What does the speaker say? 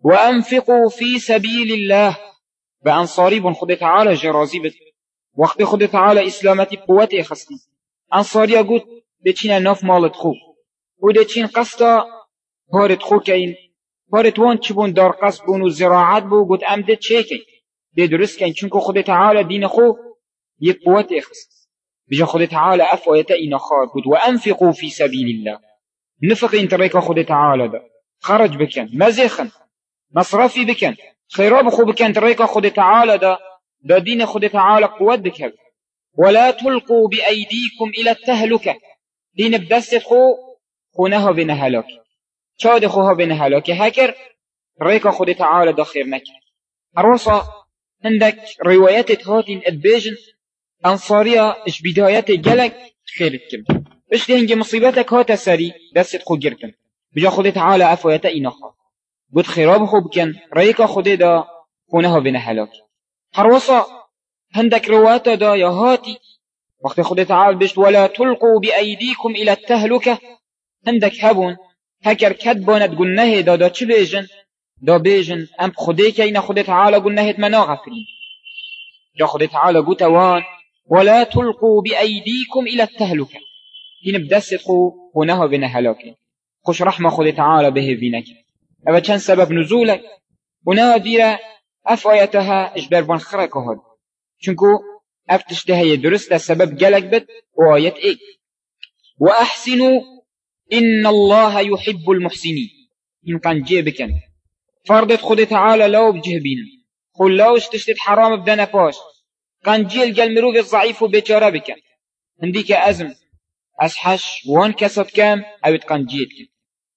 وأنفقوا في سبيل الله. بأنصاري بن خد تعالى جرازي بد وقت خد تعالى إسلامتي قوتي خستي. أنصاري قلت دچين ناف مالت خو. و دچين قصدا خو كين. هارت وان چبون دار قصد بون و بو قلت أم ده چه كين؟ ده درست چونكو خد تعالى دين خو قوتي خست بجا خد تعالى آيات إنا خار قلت وأنفقوا في سبيل الله. نفق انت ريكا خد تعالى ده. خرج بكن مزيخن. مصرفي بكن خيراب خو بكن تريكا خد تعالى ده ده دين خد تعالى قوت بكن ولا تلقوا بأيديكم إلى التهلكة دين بدست خو خونها بين هلاك شاد خوها بين هلاك هكر ريكا خد تعالى ده خير نكر الرصا عندك روايات هاتين البيجن أنصارية إش بدايات جلك خير كم إش دهنج مصيبتك هات سري دست خو جركن بجا خد تعالى أفويت إنخا قد خراب خوب كان ريكا خده دا خونه بين هلاك هروسا هندك رواتا دا يا هاتي وقت خده تعالى بشت ولا تلقوا بأيديكم إلى التهلكة هندك هبون هكر كدبانت قلنه دا دا چه بيجن دا بيجن ام خده كينا خده تعالى قلنه منا غفرين جا خده تعالى قلت وان ولا تلقوا بأيديكم إلى التهلكة هنا بدست خو خونه بين هلاكين خوش رحمة خود تعالى به أبا كان سبب نزولك وناديرا أف آياتها إجبار بان خرك هاد چونكو أف تشتهي درست سبب جلك بد وآيات إيه وأحسنوا إن الله يحب المحسنين. إن كان جيبكن فرضت خود تعالى لو بجهبين. قل لوش تشتت حرام بدنا باش. كان جيل قال مروف الضعيف وبيتشارة بكن هنديك أزم أسحش وان كسد كام؟ أو كان جيت كن